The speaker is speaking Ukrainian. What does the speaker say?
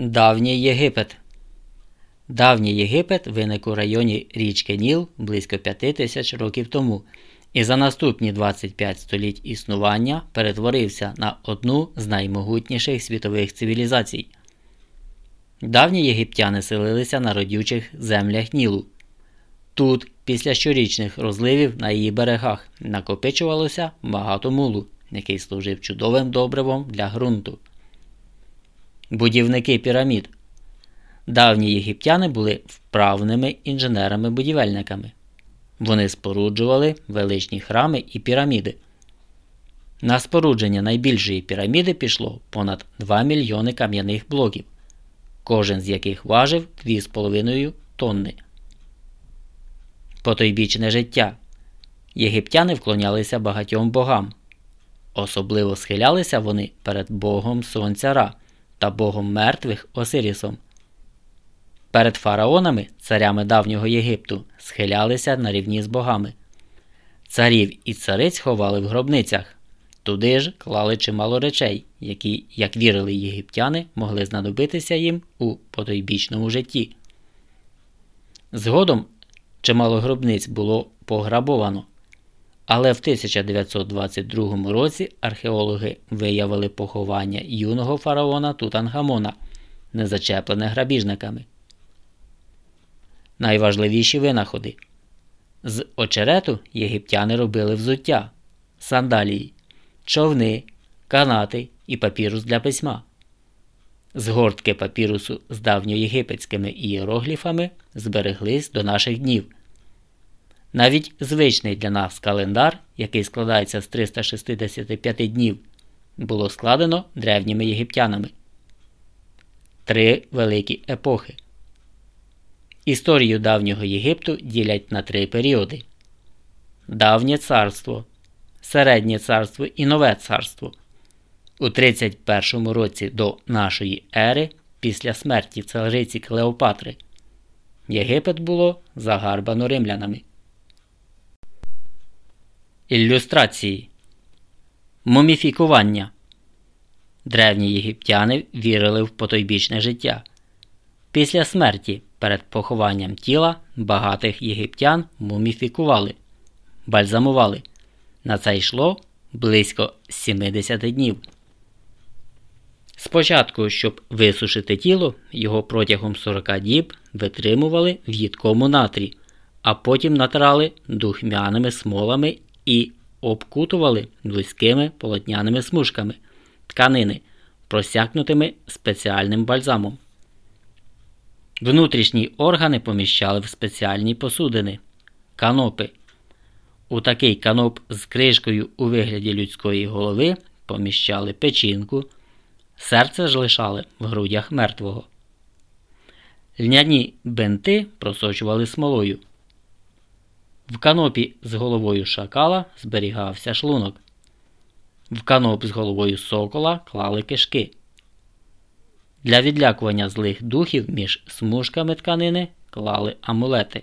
Давній Єгипет Давній Єгипет виник у районі річки Ніл близько 5 тисяч років тому і за наступні 25 століть існування перетворився на одну з наймогутніших світових цивілізацій. Давні єгиптяни селилися на родючих землях Нілу. Тут, після щорічних розливів на її берегах, накопичувалося багато мулу, який служив чудовим добривом для ґрунту. Будівники пірамід. Давні єгиптяни були вправними інженерами-будівельниками. Вони споруджували величні храми і піраміди. На спорудження найбільшої піраміди пішло понад 2 мільйони кам'яних блоків, кожен з яких важив 2,5 тонни. Потойбічне життя. Єгиптяни вклонялися багатьом богам. Особливо схилялися вони перед Богом Сонця Ра та Богом мертвих Осирісом. Перед фараонами, царями давнього Єгипту, схилялися на рівні з богами. Царів і цариць ховали в гробницях. Туди ж клали чимало речей, які, як вірили єгиптяни, могли знадобитися їм у потойбічному житті. Згодом чимало гробниць було пограбовано. Але в 1922 році археологи виявили поховання юного фараона Тутангамона, не зачеплене грабіжниками. Найважливіші винаходи з очерету єгиптяни робили взуття, сандалії, човни, канати і папірус для письма. Згортки папірусу з давньоєгипетськими ієрогліфами збереглись до наших днів. Навіть звичний для нас календар, який складається з 365 днів, було складено древніми єгиптянами. Три великі епохи. Історію давнього Єгипту ділять на три періоди: Давнє царство, Середнє царство і Нове царство. У 31 році до нашої ери, після смерті цариці Клеопатри, Єгипет було загарбано римлянами. Ілюстрації Муміфікування Древні єгиптяни вірили в потойбічне життя. Після смерті перед похованням тіла багатих єгиптян муміфікували, бальзамували. На це йшло близько 70 днів. Спочатку, щоб висушити тіло, його протягом 40 діб витримували в їдкому натрі, а потім натирали духмяними смолами і обкутували близькими полотняними смужками тканини, просякнутими спеціальним бальзамом. Внутрішні органи поміщали в спеціальні посудини канопи. У такий каноп з кришкою у вигляді людської голови поміщали печінку, серце ж лишали в грудях мертвого. Льняні бенти просочували смолою. В канопі з головою шакала зберігався шлунок. В каноп з головою сокола клали кишки. Для відлякування злих духів між смужками тканини клали амулети.